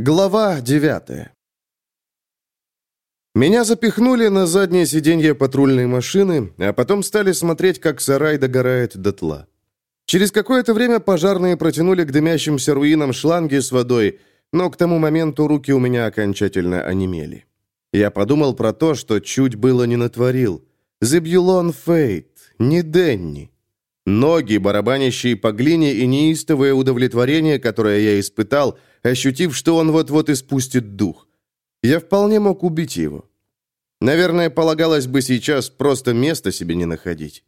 Глава девятая Меня запихнули на заднее сиденье патрульной машины, а потом стали смотреть, как сарай догорает дотла. Через какое-то время пожарные протянули к дымящимся руинам шланги с водой, но к тому моменту руки у меня окончательно онемели. Я подумал про то, что чуть было не натворил. Зебьюлон Фейт, не Денни. Ноги, барабанящие по глине, и неистовое удовлетворение, которое я испытал, ощутив, что он вот-вот испустит дух. Я вполне мог убить его. Наверное, полагалось бы сейчас просто место себе не находить.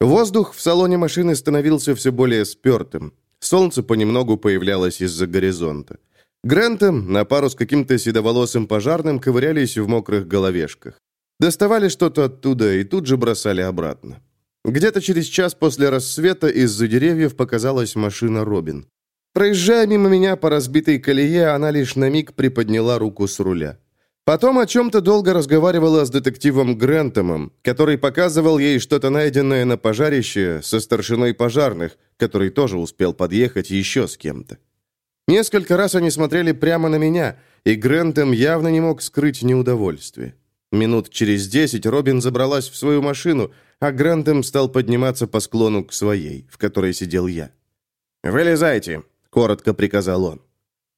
Воздух в салоне машины становился все более спертым. Солнце понемногу появлялось из-за горизонта. Грентом на пару с каким-то седоволосым пожарным ковырялись в мокрых головешках. Доставали что-то оттуда и тут же бросали обратно. Где-то через час после рассвета из-за деревьев показалась машина Робин. Проезжая мимо меня по разбитой колее, она лишь на миг приподняла руку с руля. Потом о чем-то долго разговаривала с детективом Грентомом, который показывал ей что-то найденное на пожарище со старшиной пожарных, который тоже успел подъехать еще с кем-то. Несколько раз они смотрели прямо на меня, и Грентом явно не мог скрыть неудовольствие. Минут через десять Робин забралась в свою машину, а Грантем стал подниматься по склону к своей, в которой сидел я. «Вылезайте», — коротко приказал он.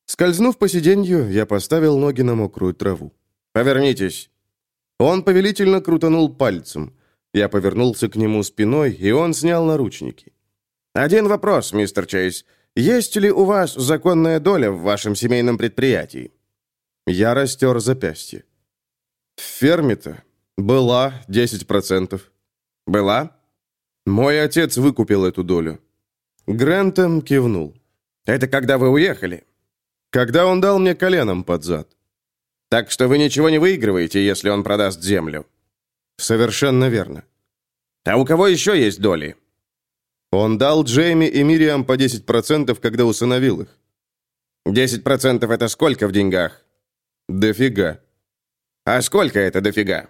Скользнув по сиденью, я поставил ноги на мокрую траву. «Повернитесь». Он повелительно крутанул пальцем. Я повернулся к нему спиной, и он снял наручники. «Один вопрос, мистер Чейз. Есть ли у вас законная доля в вашем семейном предприятии?» Я растер запястье. «В ферме-то была 10%. «Была?» «Мой отец выкупил эту долю». Грентом кивнул. «Это когда вы уехали?» «Когда он дал мне коленом под зад». «Так что вы ничего не выигрываете, если он продаст землю?» «Совершенно верно». «А у кого еще есть доли?» Он дал Джейми и Мириам по 10%, когда усыновил их. 10% это сколько в деньгах? Дофига. А сколько это дофига?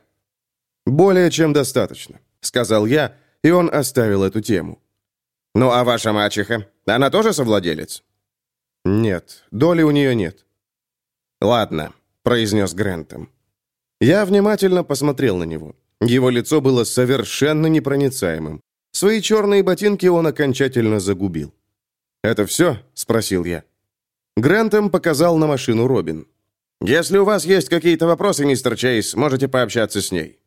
Более чем достаточно сказал я, и он оставил эту тему. «Ну, а ваша мачеха? Она тоже совладелец?» «Нет, доли у нее нет». «Ладно», — произнес Грентом. Я внимательно посмотрел на него. Его лицо было совершенно непроницаемым. Свои черные ботинки он окончательно загубил. «Это все?» — спросил я. Грентом показал на машину Робин. «Если у вас есть какие-то вопросы, мистер Чейз, можете пообщаться с ней».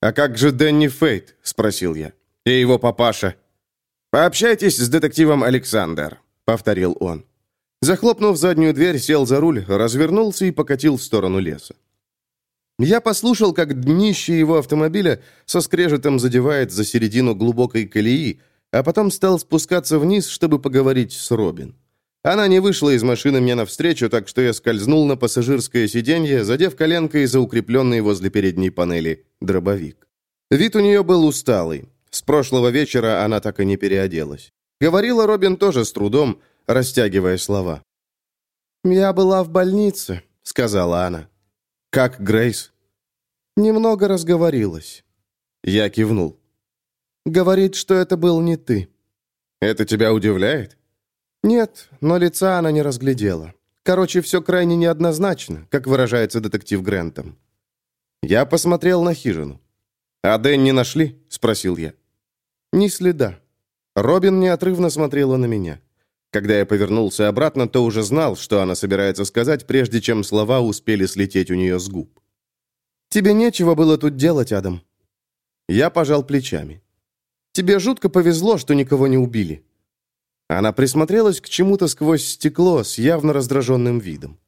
«А как же Дэнни Фейт?» – спросил я. «И его папаша?» «Пообщайтесь с детективом Александр», – повторил он. Захлопнув заднюю дверь, сел за руль, развернулся и покатил в сторону леса. Я послушал, как днище его автомобиля со скрежетом задевает за середину глубокой колеи, а потом стал спускаться вниз, чтобы поговорить с Робин. Она не вышла из машины мне навстречу, так что я скользнул на пассажирское сиденье, задев коленкой за укрепленный возле передней панели дробовик. Вид у нее был усталый. С прошлого вечера она так и не переоделась. Говорила Робин тоже с трудом, растягивая слова. «Я была в больнице», — сказала она. «Как Грейс?» «Немного разговорилась». Я кивнул. «Говорит, что это был не ты». «Это тебя удивляет?» «Нет, но лица она не разглядела. Короче, все крайне неоднозначно, как выражается детектив Грентом». Я посмотрел на хижину. «А Дэн не нашли?» — спросил я. «Ни следа». Робин неотрывно смотрела на меня. Когда я повернулся обратно, то уже знал, что она собирается сказать, прежде чем слова успели слететь у нее с губ. «Тебе нечего было тут делать, Адам». Я пожал плечами. «Тебе жутко повезло, что никого не убили. Она присмотрелась к чему-то сквозь стекло с явно раздраженным видом.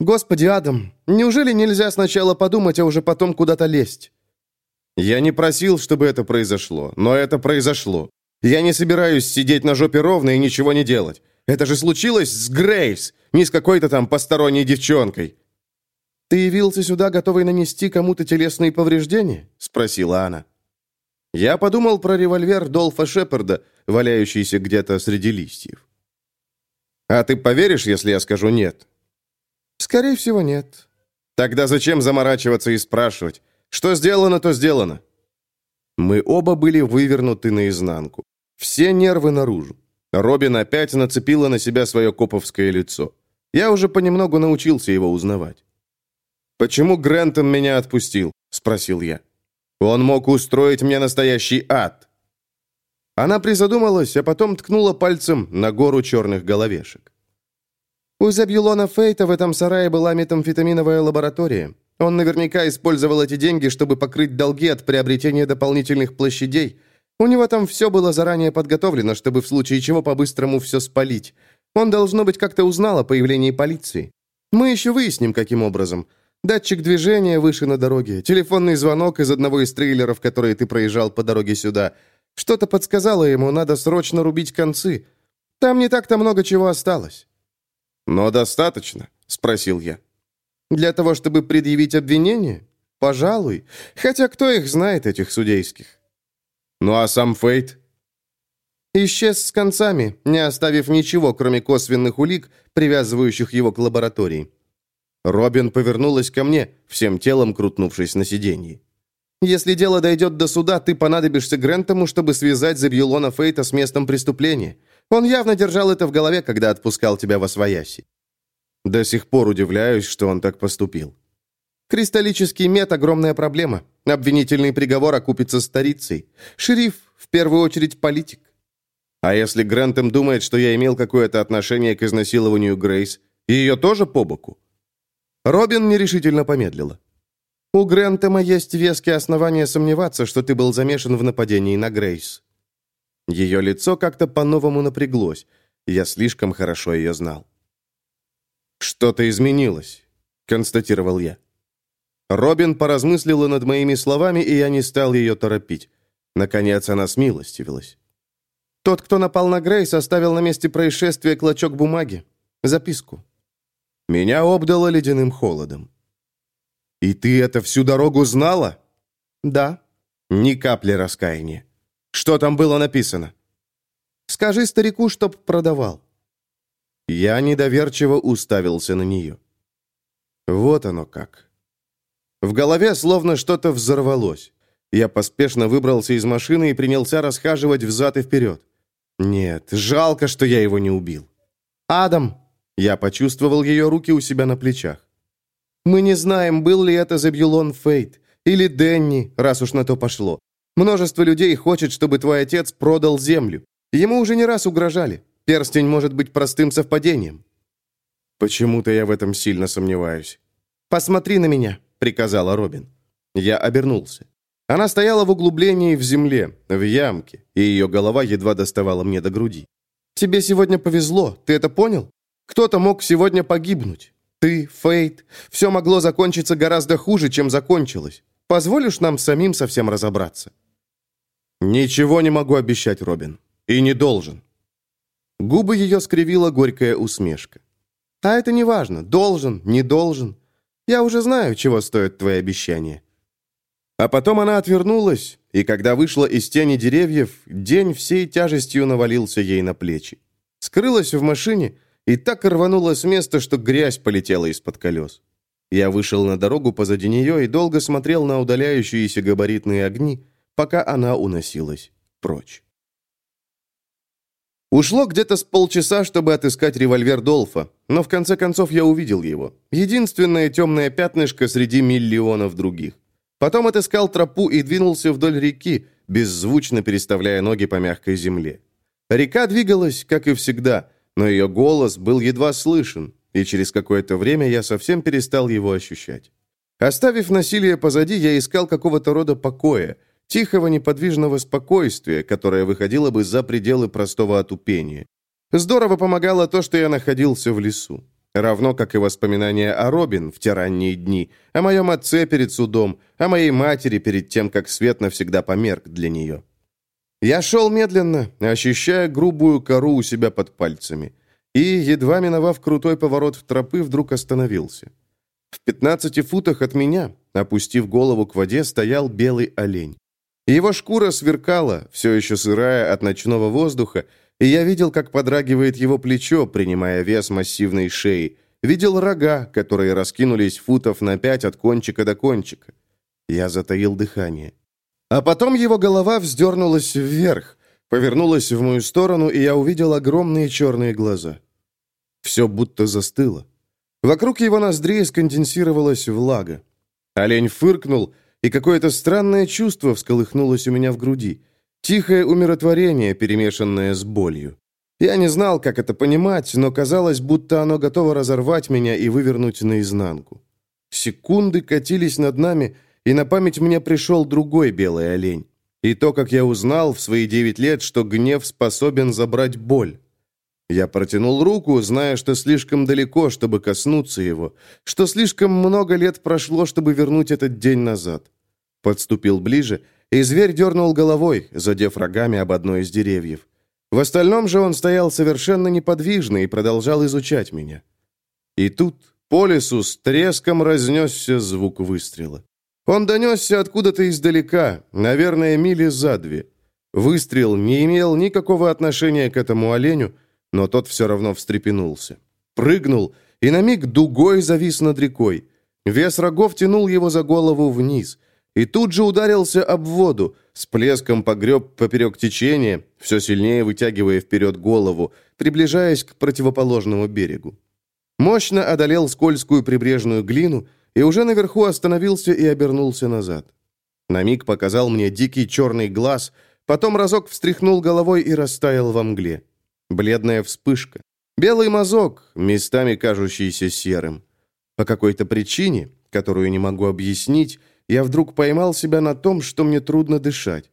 «Господи, Адам, неужели нельзя сначала подумать, а уже потом куда-то лезть?» Я не просил, чтобы это произошло, но это произошло. Я не собираюсь сидеть на жопе ровно и ничего не делать. Это же случилось с Грейс, не с какой-то там посторонней девчонкой. «Ты явился сюда, готовый нанести кому-то телесные повреждения?» — спросила она. Я подумал про револьвер Долфа Шепарда, валяющийся где-то среди листьев. «А ты поверишь, если я скажу нет?» «Скорее всего, нет». «Тогда зачем заморачиваться и спрашивать? Что сделано, то сделано». Мы оба были вывернуты наизнанку. Все нервы наружу. Робин опять нацепила на себя свое коповское лицо. Я уже понемногу научился его узнавать. «Почему Грентон меня отпустил?» — спросил я. «Он мог устроить мне настоящий ад». Она призадумалась, а потом ткнула пальцем на гору черных головешек. У Забьюлона Фейта в этом сарае была метамфетаминовая лаборатория. Он наверняка использовал эти деньги, чтобы покрыть долги от приобретения дополнительных площадей. У него там все было заранее подготовлено, чтобы в случае чего по-быстрому все спалить. Он, должно быть, как-то узнал о появлении полиции. Мы еще выясним, каким образом. Датчик движения выше на дороге, телефонный звонок из одного из трейлеров, который ты проезжал по дороге сюда. Что-то подсказало ему, надо срочно рубить концы. Там не так-то много чего осталось. «Но достаточно?» — спросил я. «Для того, чтобы предъявить обвинение? Пожалуй. Хотя кто их знает, этих судейских?» «Ну а сам Фейт?» Исчез с концами, не оставив ничего, кроме косвенных улик, привязывающих его к лаборатории. Робин повернулась ко мне, всем телом крутнувшись на сиденье. «Если дело дойдет до суда, ты понадобишься Грентому, чтобы связать Забьюлона Фейта с местом преступления. Он явно держал это в голове, когда отпускал тебя во свояси. До сих пор удивляюсь, что он так поступил. Кристаллический мет – огромная проблема. Обвинительный приговор окупится старицей. Шериф, в первую очередь, политик. А если Грентем думает, что я имел какое-то отношение к изнасилованию Грейс, ее тоже по боку? Робин нерешительно помедлила. У Грентема есть веские основания сомневаться, что ты был замешан в нападении на Грейс. Ее лицо как-то по-новому напряглось. Я слишком хорошо ее знал. «Что-то изменилось», — констатировал я. Робин поразмыслила над моими словами, и я не стал ее торопить. Наконец она смилостивилась. «Тот, кто напал на Грейс, оставил на месте происшествия клочок бумаги. Записку». Меня обдало ледяным холодом. «И ты это всю дорогу знала?» «Да». Ни капли раскаяния. Что там было написано?» «Скажи старику, чтоб продавал». Я недоверчиво уставился на нее. Вот оно как. В голове словно что-то взорвалось. Я поспешно выбрался из машины и принялся расхаживать взад и вперед. Нет, жалко, что я его не убил. «Адам!» Я почувствовал ее руки у себя на плечах. «Мы не знаем, был ли это Забьюлон Фейт или Денни, раз уж на то пошло. Множество людей хочет, чтобы твой отец продал землю. Ему уже не раз угрожали. Перстень может быть простым совпадением». «Почему-то я в этом сильно сомневаюсь». «Посмотри на меня», — приказала Робин. Я обернулся. Она стояла в углублении в земле, в ямке, и ее голова едва доставала мне до груди. «Тебе сегодня повезло, ты это понял? Кто-то мог сегодня погибнуть. Ты, Фейт. Все могло закончиться гораздо хуже, чем закончилось. Позволишь нам самим совсем разобраться?» «Ничего не могу обещать, Робин. И не должен». Губы ее скривила горькая усмешка. «А это не важно. Должен, не должен. Я уже знаю, чего стоят твои обещания». А потом она отвернулась, и когда вышла из тени деревьев, день всей тяжестью навалился ей на плечи. Скрылась в машине и так рванула с места, что грязь полетела из-под колес. Я вышел на дорогу позади нее и долго смотрел на удаляющиеся габаритные огни, пока она уносилась прочь. Ушло где-то с полчаса, чтобы отыскать револьвер Долфа, но в конце концов я увидел его. Единственное темное пятнышко среди миллионов других. Потом отыскал тропу и двинулся вдоль реки, беззвучно переставляя ноги по мягкой земле. Река двигалась, как и всегда, но ее голос был едва слышен, и через какое-то время я совсем перестал его ощущать. Оставив насилие позади, я искал какого-то рода покоя, тихого неподвижного спокойствия, которое выходило бы за пределы простого отупения. Здорово помогало то, что я находился в лесу. Равно как и воспоминания о Робин в те ранние дни, о моем отце перед судом, о моей матери перед тем, как свет навсегда померк для нее. Я шел медленно, ощущая грубую кору у себя под пальцами, и, едва миновав крутой поворот в тропы, вдруг остановился. В пятнадцати футах от меня, опустив голову к воде, стоял белый олень. Его шкура сверкала, все еще сырая от ночного воздуха, и я видел, как подрагивает его плечо, принимая вес массивной шеи. Видел рога, которые раскинулись футов на пять от кончика до кончика. Я затаил дыхание. А потом его голова вздернулась вверх, повернулась в мою сторону, и я увидел огромные черные глаза. Все будто застыло. Вокруг его ноздрей сконденсировалась влага. Олень фыркнул, и какое-то странное чувство всколыхнулось у меня в груди. Тихое умиротворение, перемешанное с болью. Я не знал, как это понимать, но казалось, будто оно готово разорвать меня и вывернуть наизнанку. Секунды катились над нами, и на память мне пришел другой белый олень. И то, как я узнал в свои девять лет, что гнев способен забрать боль. Я протянул руку, зная, что слишком далеко, чтобы коснуться его, что слишком много лет прошло, чтобы вернуть этот день назад. Подступил ближе, и зверь дернул головой, задев рогами об одно из деревьев. В остальном же он стоял совершенно неподвижно и продолжал изучать меня. И тут по лесу с треском разнесся звук выстрела. Он донесся откуда-то издалека, наверное, мили за две. Выстрел не имел никакого отношения к этому оленю, но тот все равно встрепенулся. Прыгнул и на миг дугой завис над рекой. Вес рогов тянул его за голову вниз и тут же ударился об воду, с плеском погреб поперек течения, все сильнее вытягивая вперед голову, приближаясь к противоположному берегу. Мощно одолел скользкую прибрежную глину и уже наверху остановился и обернулся назад. На миг показал мне дикий черный глаз, потом разок встряхнул головой и растаял во мгле. Бледная вспышка. Белый мазок, местами кажущийся серым. По какой-то причине, которую не могу объяснить, я вдруг поймал себя на том, что мне трудно дышать.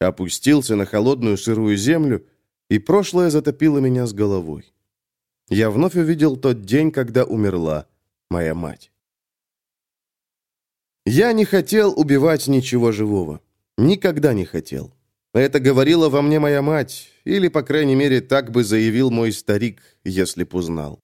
Опустился на холодную сырую землю, и прошлое затопило меня с головой. Я вновь увидел тот день, когда умерла моя мать. Я не хотел убивать ничего живого. Никогда не хотел. Это говорила во мне моя мать, или, по крайней мере, так бы заявил мой старик, если б узнал.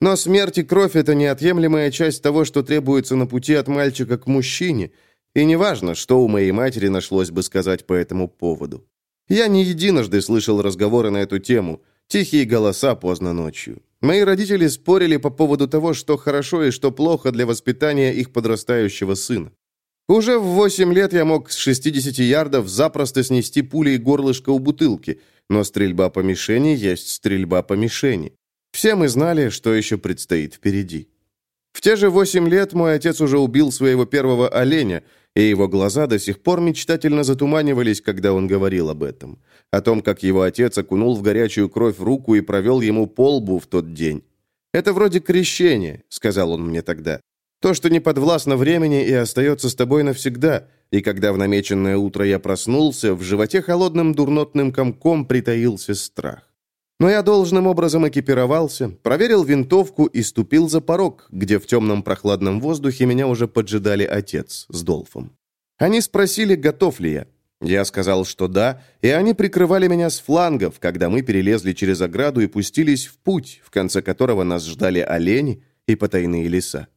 Но смерть и кровь – это неотъемлемая часть того, что требуется на пути от мальчика к мужчине, и неважно, что у моей матери нашлось бы сказать по этому поводу. Я не единожды слышал разговоры на эту тему, тихие голоса поздно ночью. Мои родители спорили по поводу того, что хорошо и что плохо для воспитания их подрастающего сына. Уже в 8 лет я мог с 60 ярдов запросто снести пулей горлышко у бутылки, но стрельба по мишени есть стрельба по мишени. Все мы знали, что еще предстоит впереди. В те же восемь лет мой отец уже убил своего первого оленя, и его глаза до сих пор мечтательно затуманивались, когда он говорил об этом. О том, как его отец окунул в горячую кровь руку и провел ему полбу в тот день. «Это вроде крещения», — сказал он мне тогда. «То, что не подвластно времени и остается с тобой навсегда». И когда в намеченное утро я проснулся, в животе холодным дурнотным комком притаился страх. Но я должным образом экипировался, проверил винтовку и ступил за порог, где в темном прохладном воздухе меня уже поджидали отец с Долфом. Они спросили, готов ли я. Я сказал, что да, и они прикрывали меня с флангов, когда мы перелезли через ограду и пустились в путь, в конце которого нас ждали олени и потайные леса.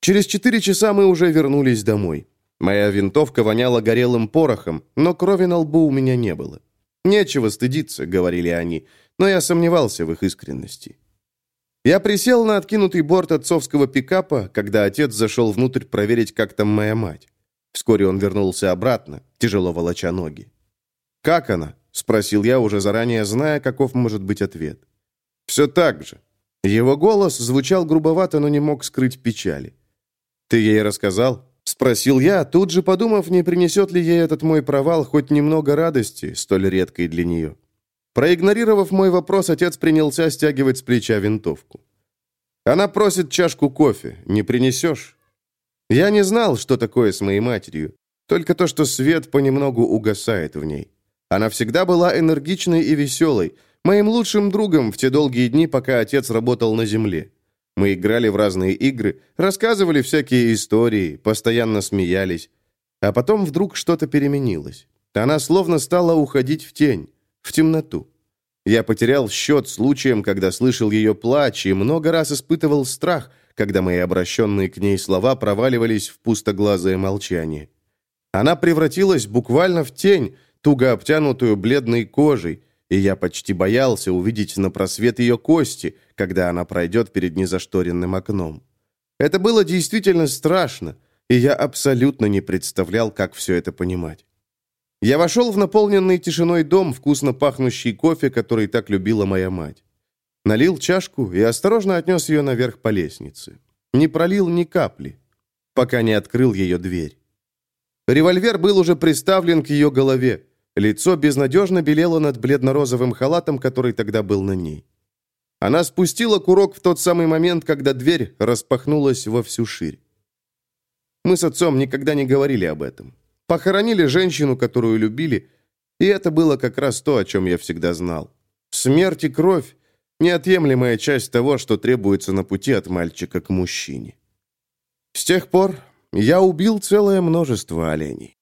Через четыре часа мы уже вернулись домой. Моя винтовка воняла горелым порохом, но крови на лбу у меня не было. «Нечего стыдиться», — говорили они, — но я сомневался в их искренности. Я присел на откинутый борт отцовского пикапа, когда отец зашел внутрь проверить, как там моя мать. Вскоре он вернулся обратно, тяжело волоча ноги. «Как она?» — спросил я, уже заранее зная, каков может быть ответ. «Все так же». Его голос звучал грубовато, но не мог скрыть печали. «Ты ей рассказал?» — спросил я, тут же подумав, не принесет ли ей этот мой провал хоть немного радости, столь редкой для нее. Проигнорировав мой вопрос, отец принялся стягивать с плеча винтовку. «Она просит чашку кофе. Не принесешь?» Я не знал, что такое с моей матерью. Только то, что свет понемногу угасает в ней. Она всегда была энергичной и веселой, моим лучшим другом в те долгие дни, пока отец работал на земле. Мы играли в разные игры, рассказывали всякие истории, постоянно смеялись. А потом вдруг что-то переменилось. Она словно стала уходить в тень в темноту. Я потерял счет случаем, когда слышал ее плач, и много раз испытывал страх, когда мои обращенные к ней слова проваливались в пустоглазое молчание. Она превратилась буквально в тень, туго обтянутую бледной кожей, и я почти боялся увидеть на просвет ее кости, когда она пройдет перед незашторенным окном. Это было действительно страшно, и я абсолютно не представлял, как все это понимать. Я вошел в наполненный тишиной дом, вкусно пахнущий кофе, который так любила моя мать. Налил чашку и осторожно отнес ее наверх по лестнице. Не пролил ни капли, пока не открыл ее дверь. Револьвер был уже приставлен к ее голове. Лицо безнадежно белело над бледно-розовым халатом, который тогда был на ней. Она спустила курок в тот самый момент, когда дверь распахнулась во всю ширь. Мы с отцом никогда не говорили об этом. Похоронили женщину, которую любили, и это было как раз то, о чем я всегда знал. Смерть и кровь – неотъемлемая часть того, что требуется на пути от мальчика к мужчине. С тех пор я убил целое множество оленей.